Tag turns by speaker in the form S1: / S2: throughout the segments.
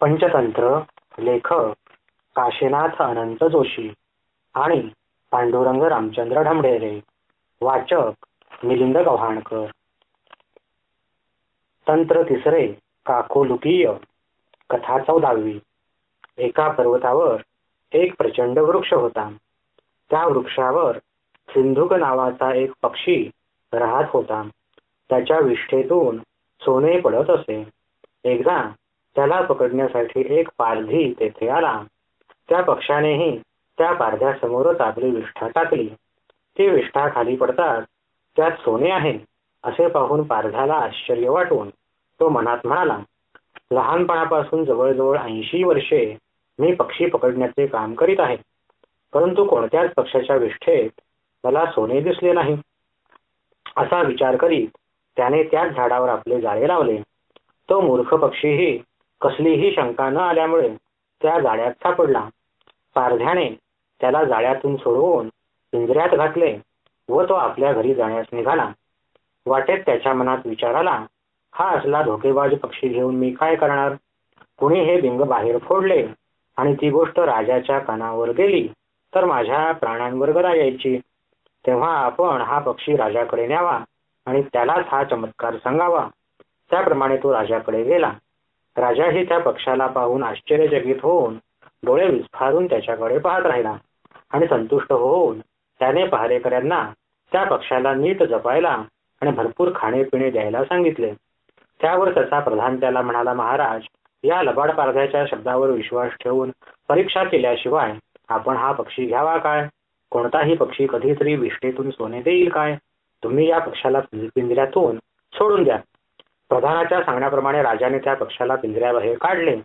S1: पंचतंत्र लेखक काशीनाथ अनंत जोशी आणि पांडुरंग रामचंद्र ढमढेरे. वाचक मिलिंद गव्हाणकर. तंत्र तिसरे काकोलुकीय. कथा चौदावी. एका पर्वतावर एक प्रचंड वृक्ष होता. त्या वृक्षावर सिंधुक नावाचा एक पक्षी राहत होता. त्याच्या विष्ठेतून सोने पडत असे. एकदा त्याला पकडण्यासाठी एक पारधी तेथे आला. त्या पक्षानेही त्या पारध्यासमोरच आपली विष्ठा टाकली. ती विष्ठा खाली पडताच त्यात सोने आहे असे पाहून पारध्याला आश्चर्य वाटून तो मनात म्हणाला लहानपणापासून जवळजवळ ऐंशी वर्षे मी पक्षी पकडण्याचे काम करीत आहे. परंतु कोणत्याच पक्षाच्या विष्ठेत मला सोने दिसले नाही. असा विचार करीत त्याने त्याच झाडावर आपले जाळे लावले. तो मूर्ख पक्षीही कसलीही शंका न आल्यामुळे त्या जाळ्यात सापडला. पारध्याने त्याला जाळ्यातून सोडवून पिंजऱ्यात घातले व तो आपल्या घरी जाण्यास निघाला. वाटेत त्याच्या मनात विचार आला हा असला धोकेबाज पक्षी घेऊन मी काय करणार? कुणी हे बिंग बाहेर फोडले आणि ती गोष्ट राजाच्या कानावर गेली तर माझ्या प्राणांवर गदा यायची. तेव्हा आपण हा पक्षी राजाकडे न्यावा आणि त्यालाच हा चमत्कार सांगावा. त्याप्रमाणे तो राजाकडे गेला. राजाही त्या पक्षाला पाहून आश्चर्यचकित होऊन डोळे विस्फारून त्याच्याकडे पाहत राहिला आणि संतुष्ट होऊन त्याने पहारेकऱ्यांना त्या पक्षाला नीट जपायला आणि भरपूर खाणे द्यायला सांगितले. त्यावर त्याचा प्रधान त्याला म्हणाला महाराज या लबाड पारध्याच्या शब्दावर विश्वास ठेवून परीक्षा केल्याशिवाय आपण हा पक्षी घ्यावा काय? कोणताही पक्षी कधीतरी विष्ठेतून सोने देईल काय? तुम्ही या पक्षाला पिंजऱ्यातून सोडून द्या. प्रधानाच्या सांगण्याप्रमाणे राजाने त्या पक्षाला पिंजऱ्याबाहेर काढले.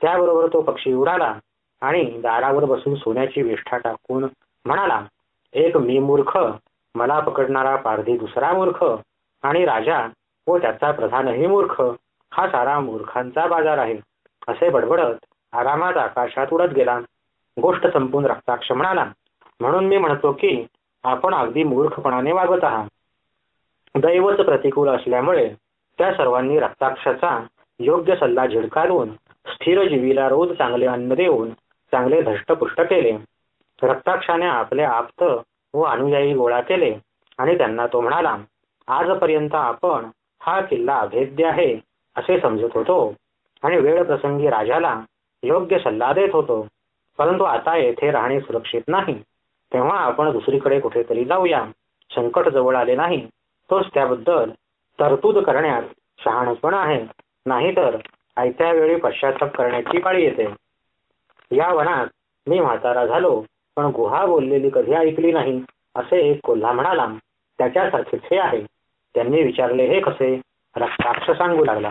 S1: त्याबरोबर तो पक्षी उडाला आणि दारावर बसून सोन्याची विष्ठा टाकून म्हणाला एक मी मूर्ख मला पकडणारा पारधी दुसरा मूर्ख आणि राजा व त्याचा प्रधानही मूर्ख हा सारा मूर्खांचा बाजार आहे. असे बडबडत आरामात आकाशात उडत गेला. गोष्ट संपून रक्ताक्ष म्हणाला म्हणून मी म्हणतो की आपण अगदी मूर्खपणाने वागत आहात. दैवच प्रतिकूल असल्यामुळे त्या सर्वांनी रक्ताक्षाचा योग्य सल्ला झिडकारून स्थिर जीवीला रोज चांगले अन्न देऊन चांगले धष्टपुष्ट केले. रक्ताक्षाने आपले आप्त व अनुयायी गोळा केले आणि त्यांना तो म्हणाला आजपर्यंत आपण हा किल्ला अभेद्य आहे असे समजत होतो. आणि वेळ प्रसंगी राजाला योग्य सल्ला देत होतो. परंतु आता येथे राहणे सुरक्षित नाही. तेव्हा आपण दुसरीकडे कुठेतरी जाऊया. संकट जवळ आले नाही. तोच त्याबद्दल तरतूद करण्यात शहाणपण आहे. नाहीतर आयत्या वेळी पश्चाताप करण्याची पाळी येते. या वनात मी म्हातारा झालो पण गुहा बोललेली कधी ऐकली नाही असे एक कोल्हा म्हणाला त्याच्यासारखेच हे आहे. त्यांनी विचारले हे कसे? राक्षस सांगू लागला.